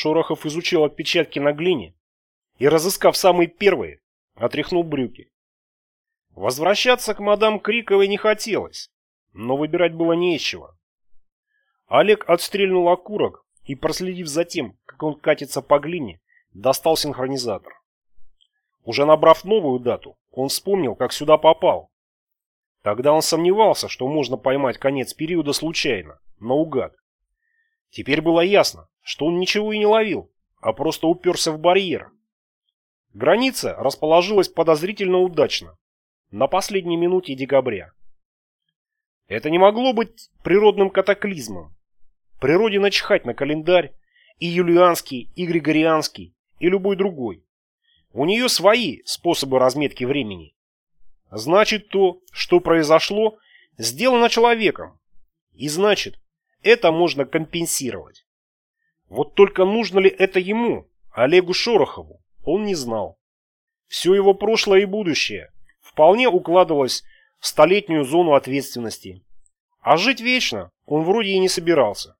Шорохов изучил отпечатки на глине и, разыскав самые первые, отряхнул брюки. Возвращаться к мадам Криковой не хотелось, но выбирать было не из чего. Олег отстрельнул окурок и, проследив за тем, как он катится по глине, достал синхронизатор. Уже набрав новую дату, он вспомнил, как сюда попал. Тогда он сомневался, что можно поймать конец периода случайно, наугад. Теперь было ясно, что он ничего и не ловил, а просто уперся в барьер. Граница расположилась подозрительно удачно, на последней минуте декабря. Это не могло быть природным катаклизмом. Природе начхать на календарь, и юлианский, и григорианский, и любой другой. У нее свои способы разметки времени. Значит, то, что произошло, сделано человеком. И значит, это можно компенсировать. Вот только нужно ли это ему, Олегу Шорохову, он не знал. Все его прошлое и будущее вполне укладывалось в столетнюю зону ответственности. А жить вечно он вроде и не собирался.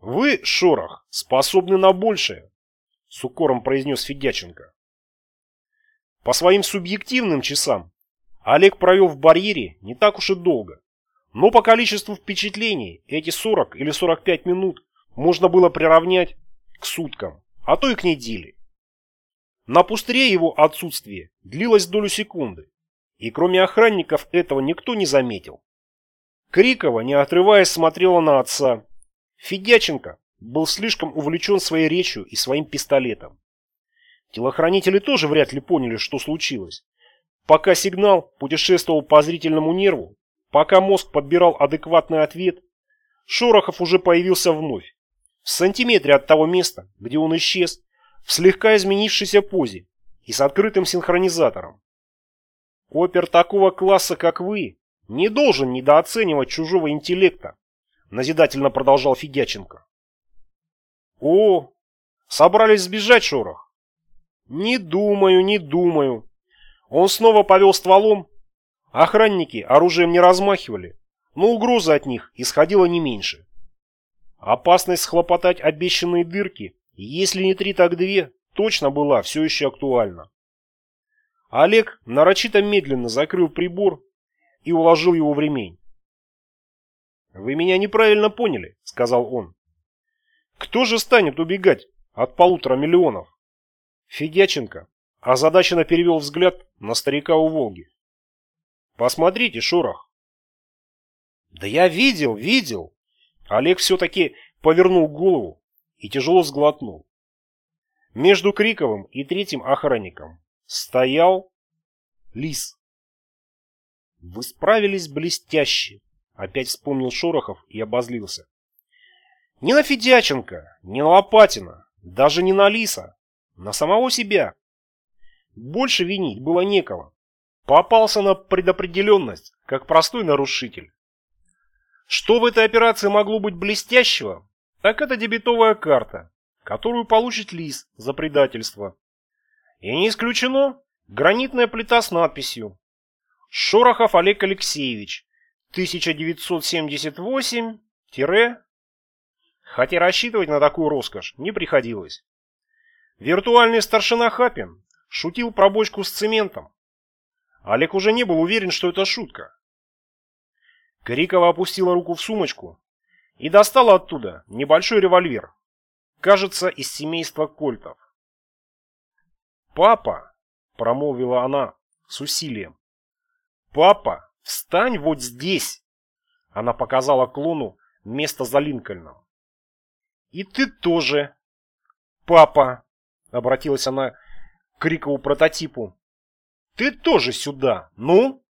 «Вы, Шорох, способны на большее», — с укором произнес Федяченко. По своим субъективным часам Олег провел в барьере не так уж и долго. Но по количеству впечатлений эти 40 или 45 минут можно было приравнять к суткам, а то и к неделе. На пустыре его отсутствие длилось долю секунды, и кроме охранников этого никто не заметил. Крикова, не отрываясь, смотрела на отца. Федяченко был слишком увлечен своей речью и своим пистолетом. Телохранители тоже вряд ли поняли, что случилось. Пока сигнал путешествовал по зрительному нерву, пока мозг подбирал адекватный ответ, Шорохов уже появился вновь. В сантиметре от того места, где он исчез, в слегка изменившейся позе и с открытым синхронизатором. Опер такого класса, как вы, не должен недооценивать чужого интеллекта, назидательно продолжал Федяченко. О, собрались сбежать, Шорох? Не думаю, не думаю. Он снова повел стволом. Охранники оружием не размахивали, но угроза от них исходила не меньше. Опасность схлопотать обещанные дырки, если не три, так две, точно была все еще актуальна. Олег нарочито медленно закрыл прибор и уложил его в ремень. «Вы меня неправильно поняли», — сказал он. «Кто же станет убегать от полутора миллионов?» Федяченко озадаченно перевел взгляд на старика у Волги. «Посмотрите, Шорох!» «Да я видел, видел!» Олег все-таки повернул голову и тяжело сглотнул. Между Криковым и третьим охранником стоял лис. Вы справились блестяще, опять вспомнил Шорохов и обозлился. Не на Федяченко, не на Лопатина, даже не на лиса, на самого себя. Больше винить было некого. Попался на предопределенность, как простой нарушитель. Что в этой операции могло быть блестящего, так это дебетовая карта, которую получит Лис за предательство. И не исключено гранитная плита с надписью «Шорохов Олег Алексеевич, 1978- Хотя рассчитывать на такую роскошь не приходилось. Виртуальный старшина Хапин шутил про бочку с цементом. Олег уже не был уверен, что это шутка. Крикова опустила руку в сумочку и достала оттуда небольшой револьвер, кажется, из семейства кольтов. «Папа!» — промолвила она с усилием. «Папа, встань вот здесь!» Она показала клону место за Линкольном. «И ты тоже!» «Папа!» — обратилась она к Крикову прототипу. «Ты тоже сюда! Ну?»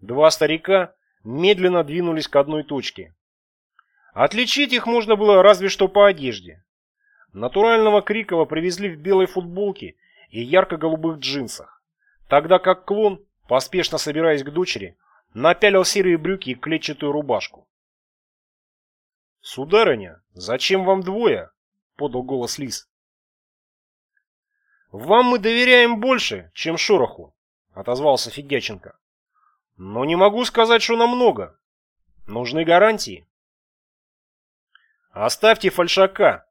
Два старика медленно двинулись к одной точке. Отличить их можно было разве что по одежде. Натурального Крикова привезли в белой футболке и ярко-голубых джинсах, тогда как клон, поспешно собираясь к дочери, напялил серые брюки и клетчатую рубашку. «Сударыня, зачем вам двое?» — подал голос Лис. «Вам мы доверяем больше, чем Шороху», — отозвался Федяченко. «Но не могу сказать, что намного. Нужны гарантии». «Оставьте фальшака»,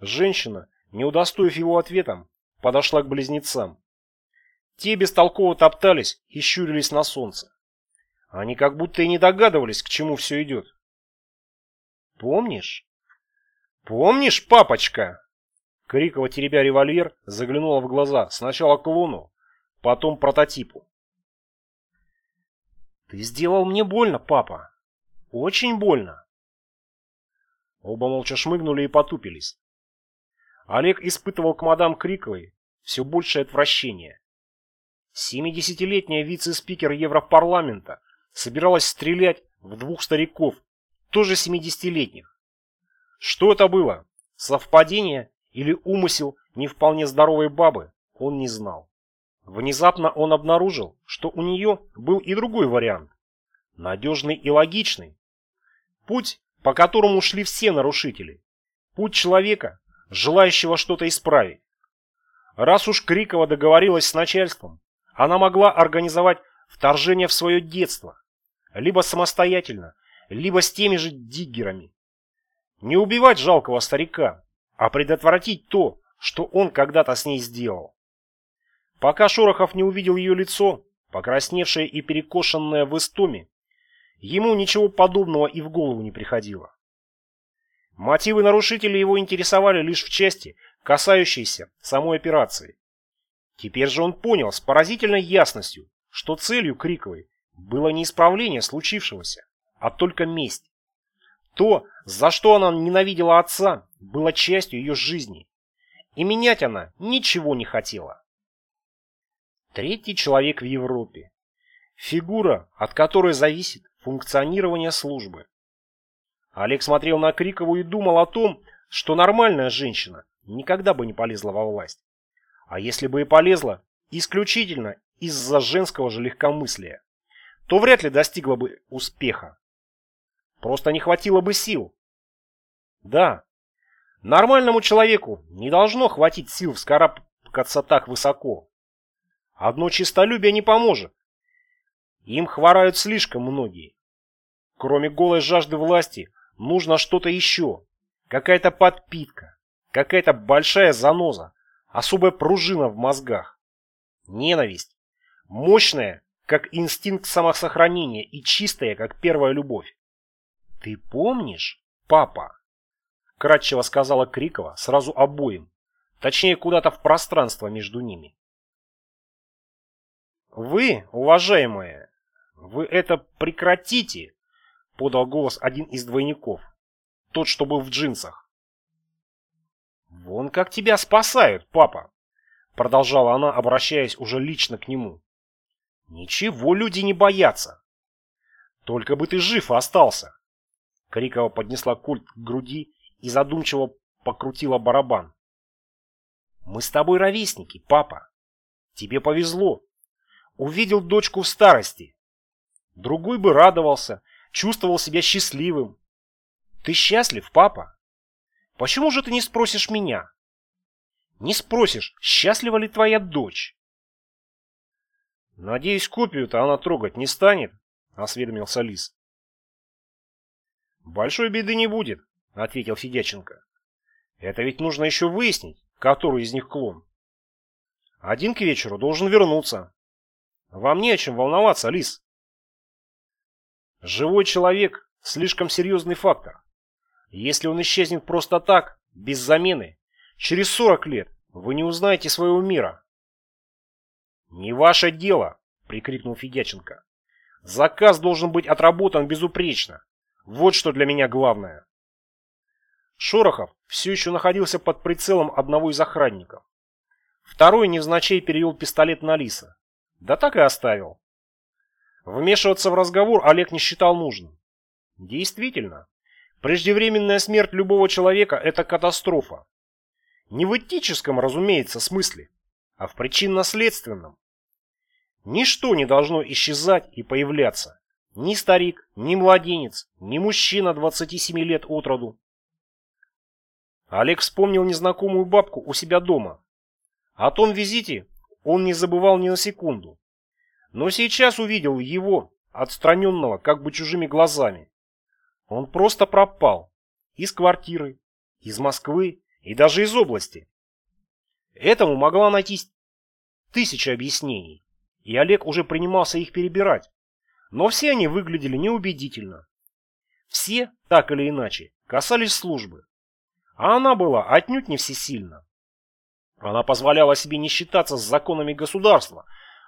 женщина, не удостоив его ответом, подошла к близнецам. Те бестолково топтались и щурились на солнце. Они как будто и не догадывались, к чему все идет. «Помнишь? Помнишь, папочка?» Крикова, теребя револьвер, заглянула в глаза сначала клону, потом прототипу. «Ты сделал мне больно, папа. Очень больно». Оба молча шмыгнули и потупились. Олег испытывал к мадам Криковой все большее отвращение. Семидесятилетняя вице-спикер Европарламента собиралась стрелять в двух стариков, тоже семидесятилетних. Что это было? Совпадение или умысел не вполне здоровой бабы, он не знал. Внезапно он обнаружил, что у нее был и другой вариант. Надежный и логичный. Путь, по которому шли все нарушители. Путь человека, желающего что-то исправить. Раз уж Крикова договорилась с начальством, она могла организовать вторжение в свое детство, либо самостоятельно, либо с теми же диггерами. Не убивать жалкого старика, а предотвратить то, что он когда-то с ней сделал. Пока Шорохов не увидел ее лицо, покрасневшее и перекошенное в истоме, ему ничего подобного и в голову не приходило. Мотивы нарушителей его интересовали лишь в части, касающейся самой операции. Теперь же он понял с поразительной ясностью, что целью Криковой было не исправление случившегося, а только месть. То, за что она ненавидела отца, было частью ее жизни. И менять она ничего не хотела. Третий человек в Европе. Фигура, от которой зависит функционирование службы. Олег смотрел на Крикову и думал о том, что нормальная женщина никогда бы не полезла во власть. А если бы и полезла, исключительно из-за женского же легкомыслия, то вряд ли достигла бы успеха. Просто не хватило бы сил. Да, нормальному человеку не должно хватить сил вскарабкаться так высоко. Одно чистолюбие не поможет. Им хворают слишком многие. Кроме голой жажды власти, нужно что-то еще. Какая-то подпитка, какая-то большая заноза, особая пружина в мозгах. Ненависть. Мощная, как инстинкт самосохранения, и чистая, как первая любовь. «Ты помнишь, папа?» Кратчево сказала Крикова сразу обоим, точнее куда-то в пространство между ними. «Вы, уважаемые, вы это прекратите!» Подал голос один из двойников. Тот, что был в джинсах. «Вон как тебя спасают, папа!» Продолжала она, обращаясь уже лично к нему. «Ничего люди не боятся. Только бы ты жив остался!» Крикова поднесла культ к груди и задумчиво покрутила барабан. «Мы с тобой ровесники, папа. Тебе повезло. Увидел дочку в старости. Другой бы радовался, чувствовал себя счастливым. Ты счастлив, папа? Почему же ты не спросишь меня? Не спросишь, счастлива ли твоя дочь? Надеюсь, копию-то она трогать не станет, осведомился Лис. Большой беды не будет, ответил Федяченко. Это ведь нужно еще выяснить, который из них клон. Один к вечеру должен вернуться. Вам не о чем волноваться, Лис. Живой человек – слишком серьезный фактор. Если он исчезнет просто так, без замены, через 40 лет вы не узнаете своего мира. «Не ваше дело!» – прикрикнул Федяченко. «Заказ должен быть отработан безупречно. Вот что для меня главное». Шорохов все еще находился под прицелом одного из охранников. Второй невзначай перевел пистолет на Лиса. Да так и оставил. Вмешиваться в разговор Олег не считал нужным. Действительно, преждевременная смерть любого человека – это катастрофа. Не в этическом, разумеется, смысле, а в причинно-следственном. Ничто не должно исчезать и появляться. Ни старик, ни младенец, ни мужчина 27 лет от роду. Олег вспомнил незнакомую бабку у себя дома. О том визите он не забывал ни на секунду но сейчас увидел его, отстраненного как бы чужими глазами. Он просто пропал. Из квартиры, из Москвы, и даже из области. Этому могла найтись тысяча объяснений, и Олег уже принимался их перебирать, но все они выглядели неубедительно. Все, так или иначе, касались службы, а она была отнюдь не всесильна. Она позволяла себе не считаться с законами государства,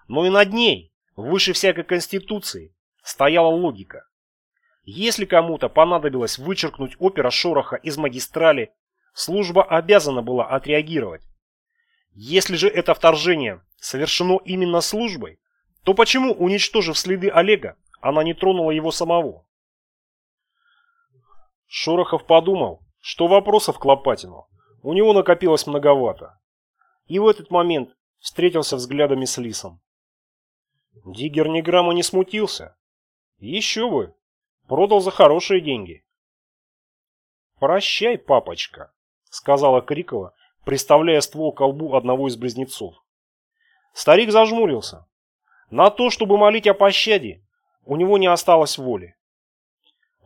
но и над ней, выше всякой конституции, стояла логика. Если кому-то понадобилось вычеркнуть опера Шороха из магистрали, служба обязана была отреагировать. Если же это вторжение совершено именно службой, то почему, уничтожив следы Олега, она не тронула его самого? Шорохов подумал, что вопросов к Лопатину у него накопилось многовато. И в этот момент встретился взглядами с Лисом. Диггер ни грамма не смутился. Еще бы, продал за хорошие деньги. «Прощай, папочка», — сказала Крикова, приставляя ствол к колбу одного из близнецов. Старик зажмурился. На то, чтобы молить о пощаде, у него не осталось воли.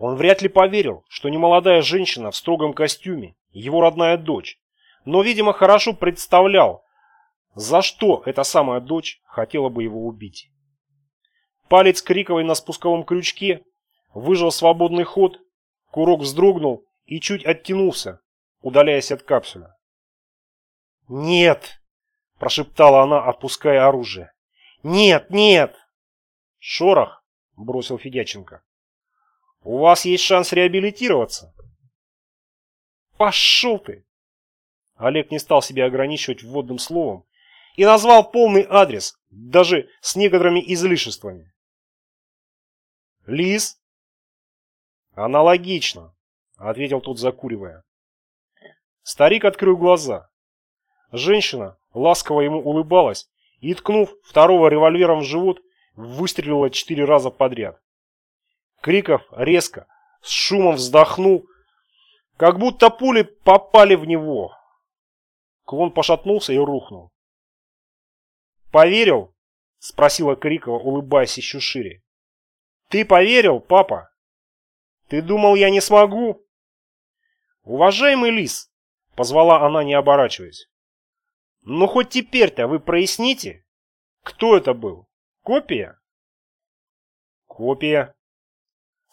Он вряд ли поверил, что немолодая женщина в строгом костюме – его родная дочь, но, видимо, хорошо представлял, за что эта самая дочь хотела бы его убить. Палец Криковой на спусковом крючке выжил свободный ход, курок вздрогнул и чуть оттянулся, удаляясь от капсуля. «Нет!» – прошептала она, отпуская оружие. «Нет, нет!» «Шорох!» – бросил Федяченко. «У вас есть шанс реабилитироваться!» «Пошел ты!» Олег не стал себя ограничивать вводным словом и назвал полный адрес, даже с некоторыми излишествами. «Лис?» «Аналогично», — ответил тот, закуривая. Старик открыл глаза. Женщина ласково ему улыбалась и, ткнув второго револьвером в живот, выстрелила четыре раза подряд. Криков резко, с шумом вздохнул, как будто пули попали в него. Клон пошатнулся и рухнул. «Поверил?» — спросила Крикова, улыбаясь еще шире. «Ты поверил, папа? Ты думал, я не смогу?» «Уважаемый лис!» — позвала она, не оборачиваясь. «Ну хоть теперь-то вы проясните, кто это был? Копия?» «Копия».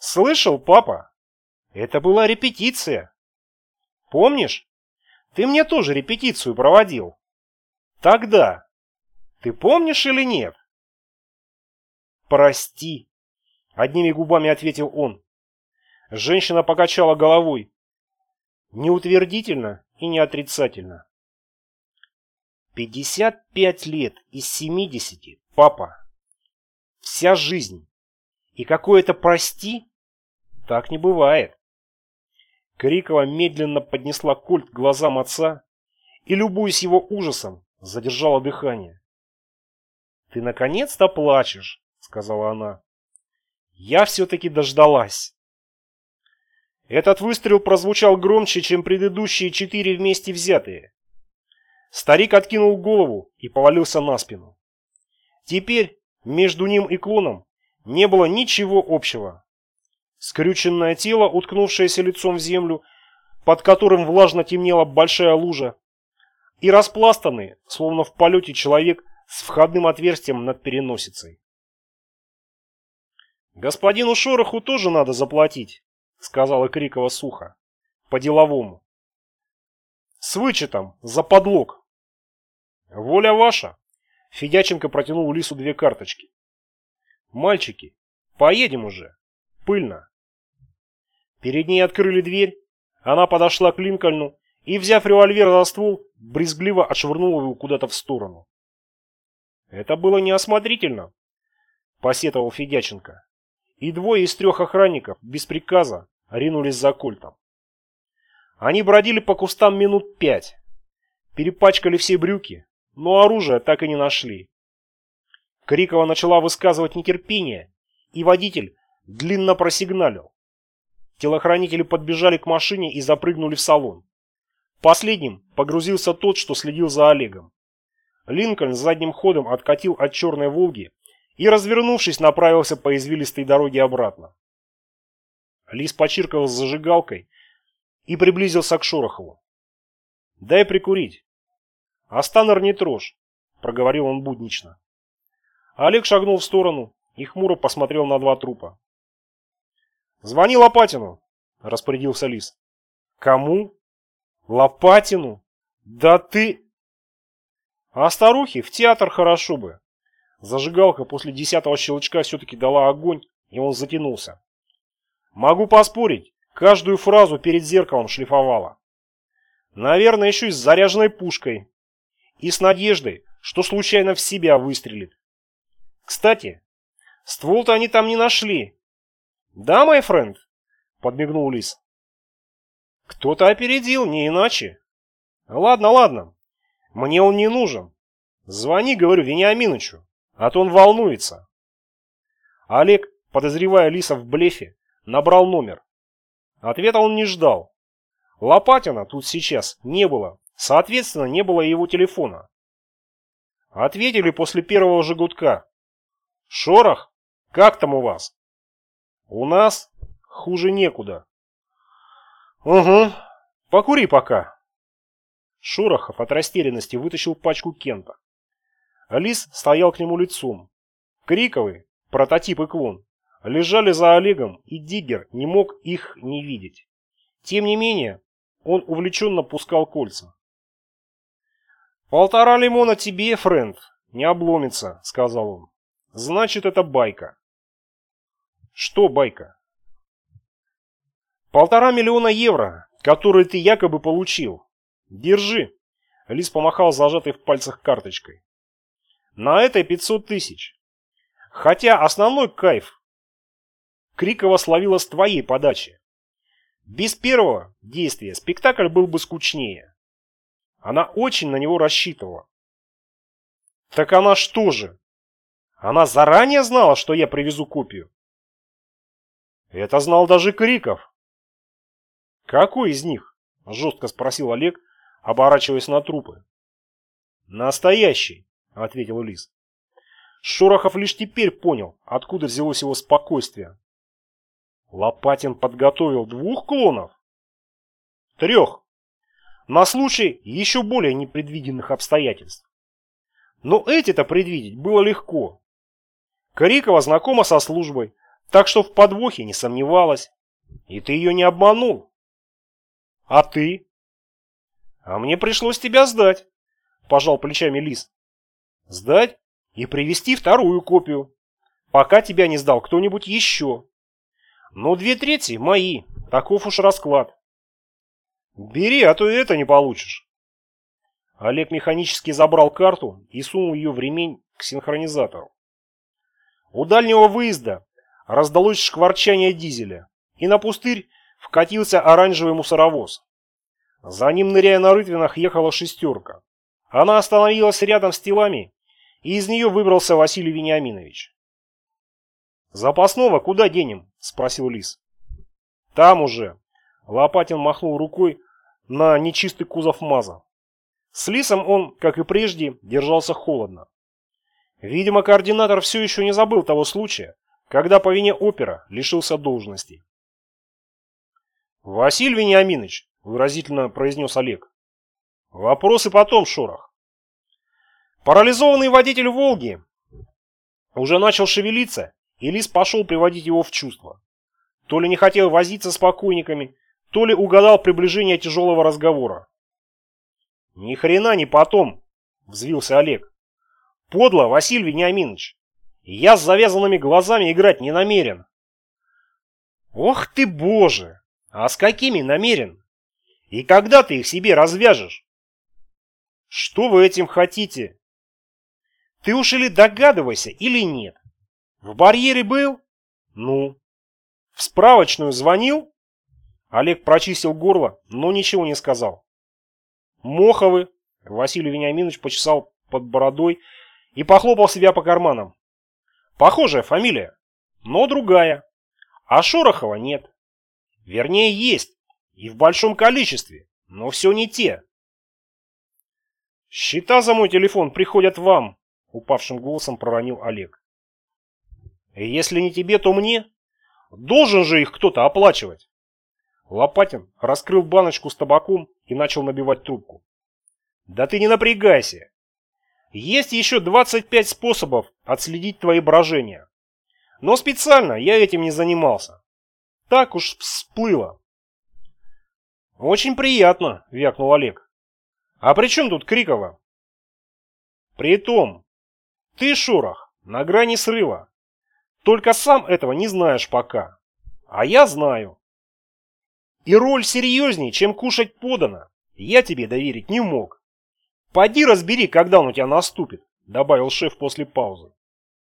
«Слышал, папа? Это была репетиция. Помнишь? Ты мне тоже репетицию проводил. Тогда. Ты помнишь или нет?» «Прости», — одними губами ответил он. Женщина покачала головой. Не утвердительно и не отрицательно. Пятьдесят пять лет из семидесяти, папа. Вся жизнь. И какое-то прости? Так не бывает. Крикова медленно поднесла кольт к глазам отца и, любуясь его ужасом, задержала дыхание. «Ты наконец-то плачешь», — сказала она. «Я все-таки дождалась». Этот выстрел прозвучал громче, чем предыдущие четыре вместе взятые. Старик откинул голову и повалился на спину. Теперь между ним и клоном не было ничего общего. Скрюченное тело, уткнувшееся лицом в землю, под которым влажно темнела большая лужа, и распластанный, словно в полете человек с входным отверстием над переносицей. «Господину Шороху тоже надо заплатить», — сказала Крикова сухо, по-деловому. «С вычетом, за подлог». «Воля ваша», — Федяченко протянул Лису две карточки. «Мальчики, поедем уже. Пыльно». Перед ней открыли дверь, она подошла к Линкольну и, взяв револьвер за ствол, брезгливо отшвырнула его куда-то в сторону. «Это было неосмотрительно», — посетовал Федяченко. И двое из трех охранников, без приказа, ринулись за кольтом. Они бродили по кустам минут пять, перепачкали все брюки, но оружия так и не нашли. Крикова начала высказывать нетерпение, и водитель длинно просигналил. Телохранители подбежали к машине и запрыгнули в салон. Последним погрузился тот, что следил за Олегом. Линкольн задним ходом откатил от черной «Волги» и, развернувшись, направился по извилистой дороге обратно. Лис почиркал с зажигалкой и приблизился к Шорохову. Дай прикурить. Астанер не трожь, проговорил он буднично. Олег шагнул в сторону и хмуро посмотрел на два трупа. «Звони Лопатину!» — распорядился Лис. «Кому? Лопатину? Да ты...» «А старухе в театр хорошо бы!» Зажигалка после десятого щелчка все-таки дала огонь, и он затянулся. «Могу поспорить, каждую фразу перед зеркалом шлифовала. Наверное, еще и с заряженной пушкой. И с надеждой, что случайно в себя выстрелит. Кстати, ствол-то они там не нашли. Да, мой френд? Подмигнул Лис. Кто-то опередил, не иначе. Ладно, ладно. Мне он не нужен. Звони, говорю, Вениаминычу, а то он волнуется. Олег, подозревая Лиса в блефе, набрал номер. Ответа он не ждал. Лопатина тут сейчас не было, соответственно, не было его телефона. Ответили после первого же гудка. «Шорох, как там у вас?» «У нас хуже некуда». «Угу, покури пока». Шорохов от растерянности вытащил пачку Кента. Лис стоял к нему лицом. Криковый, прототип и клон, лежали за Олегом, и Диггер не мог их не видеть. Тем не менее, он увлеченно пускал кольца. «Полтора лимона тебе, френд, не обломится», — сказал он. «Значит, это байка». «Что байка?» «Полтора миллиона евро, которые ты якобы получил. Держи». Лис помахал зажатой в пальцах карточкой. «На этой пятьсот тысяч. Хотя основной кайф Крикова словила с твоей подачи. Без первого действия спектакль был бы скучнее. Она очень на него рассчитывала. Так она что же? Она заранее знала, что я привезу копию? Это знал даже Криков. Какой из них? Жестко спросил Олег, оборачиваясь на трупы. Настоящий, ответил Лис. Шорохов лишь теперь понял, откуда взялось его спокойствие. Лопатин подготовил двух клонов? Трех. На случай еще более непредвиденных обстоятельств. Но эти-то предвидеть было легко. Корикова знакома со службой, так что в подвохе не сомневалась. И ты ее не обманул. А ты? А мне пришлось тебя сдать, пожал плечами Лис. Сдать и привести вторую копию, пока тебя не сдал кто-нибудь еще. Но две трети мои. Таков уж расклад. Бери, а то и это не получишь. Олег механически забрал карту и сунул ее в ремень к синхронизатору. У дальнего выезда раздалось шкварчание дизеля, и на пустырь вкатился оранжевый мусоровоз. За ним, ныряя на рытвинах, ехала шестерка. Она остановилась рядом с телами, и из нее выбрался Василий Вениаминович. «Запасного куда денем?» – спросил Лис. «Там уже». Лопатин махнул рукой на нечистый кузов МАЗа. С Лисом он, как и прежде, держался холодно. Видимо, координатор все еще не забыл того случая, когда по вине опера лишился должности. «Василий Вениаминович», – выразительно произнес Олег. «Вопросы потом, Шорох». Парализованный водитель «Волги» уже начал шевелиться и Лис пошел приводить его в чувство. То ли не хотел возиться с покойниками, то ли угадал приближение тяжелого разговора. «Ни хрена не потом!» — взвился Олег. «Подло, Василий Вениаминович! Я с завязанными глазами играть не намерен!» «Ох ты, боже! А с какими намерен? И когда ты их себе развяжешь?» «Что вы этим хотите?» «Ты уж или догадывайся, или нет. В барьере был? Ну. В справочную звонил? Олег прочистил горло, но ничего не сказал. Моховы. Василий Вениаминович почесал под бородой и похлопал себя по карманам. Похожая фамилия, но другая. А Шорохова нет. Вернее, есть. И в большом количестве. Но все не те. «Счета за мой телефон приходят вам», — упавшим голосом проронил Олег. Если не тебе, то мне. Должен же их кто-то оплачивать. Лопатин раскрыл баночку с табаком и начал набивать трубку. Да ты не напрягайся. Есть еще 25 способов отследить твои брожения. Но специально я этим не занимался. Так уж всплыло. Очень приятно, вякнул Олег. А при чем тут Крикова? Притом, ты, Шорох, на грани срыва. Только сам этого не знаешь пока. А я знаю. И роль серьезнее, чем кушать подано, я тебе доверить не мог. Пойди разбери, когда он у тебя наступит, добавил шеф после паузы.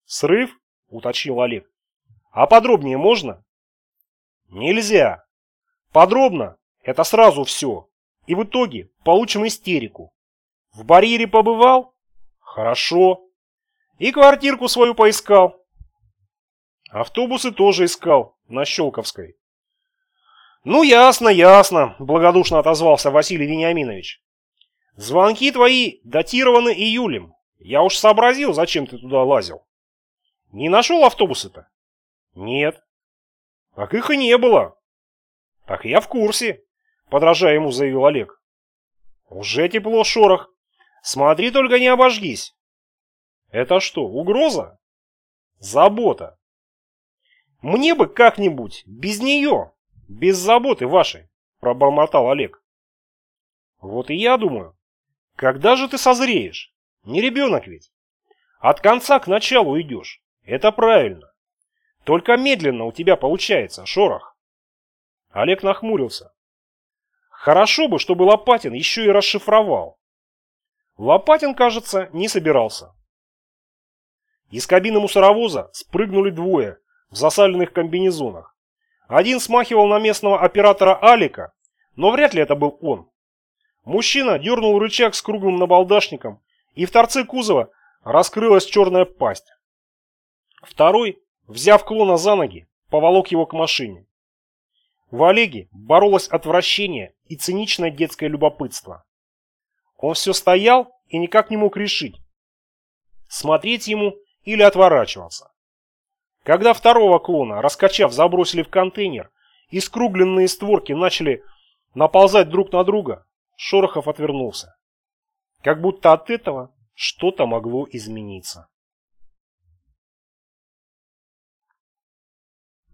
Срыв? уточнил Олег. А подробнее можно? Нельзя. Подробно – это сразу все. И в итоге получим истерику. В барьере побывал? Хорошо. И квартирку свою поискал. Автобусы тоже искал на Щелковской. Ну, ясно, ясно, благодушно отозвался Василий Вениаминович. Звонки твои датированы июлем. Я уж сообразил, зачем ты туда лазил. Не нашел автобусы-то? Нет. Так их и не было. Так я в курсе, подражая ему, заявил Олег. Уже тепло, шорох. Смотри, только не обожгись. Это что, угроза? Забота. Мне бы как-нибудь без нее, без заботы вашей, пробормотал Олег. Вот и я думаю, когда же ты созреешь? Не ребенок ведь. От конца к началу идешь. Это правильно. Только медленно у тебя получается, шорох. Олег нахмурился. Хорошо бы, чтобы Лопатин еще и расшифровал. Лопатин, кажется, не собирался. Из кабины мусоровоза спрыгнули двое в засаленных комбинезонах. Один смахивал на местного оператора Алика, но вряд ли это был он. Мужчина дернул рычаг с круглым набалдашником, и в торце кузова раскрылась черная пасть. Второй, взяв клона за ноги, поволок его к машине. В Олеге боролось отвращение и циничное детское любопытство. Он все стоял и никак не мог решить, смотреть ему или отворачиваться. Когда второго клона, раскачав, забросили в контейнер, и скругленные створки начали наползать друг на друга, Шорохов отвернулся. Как будто от этого что-то могло измениться.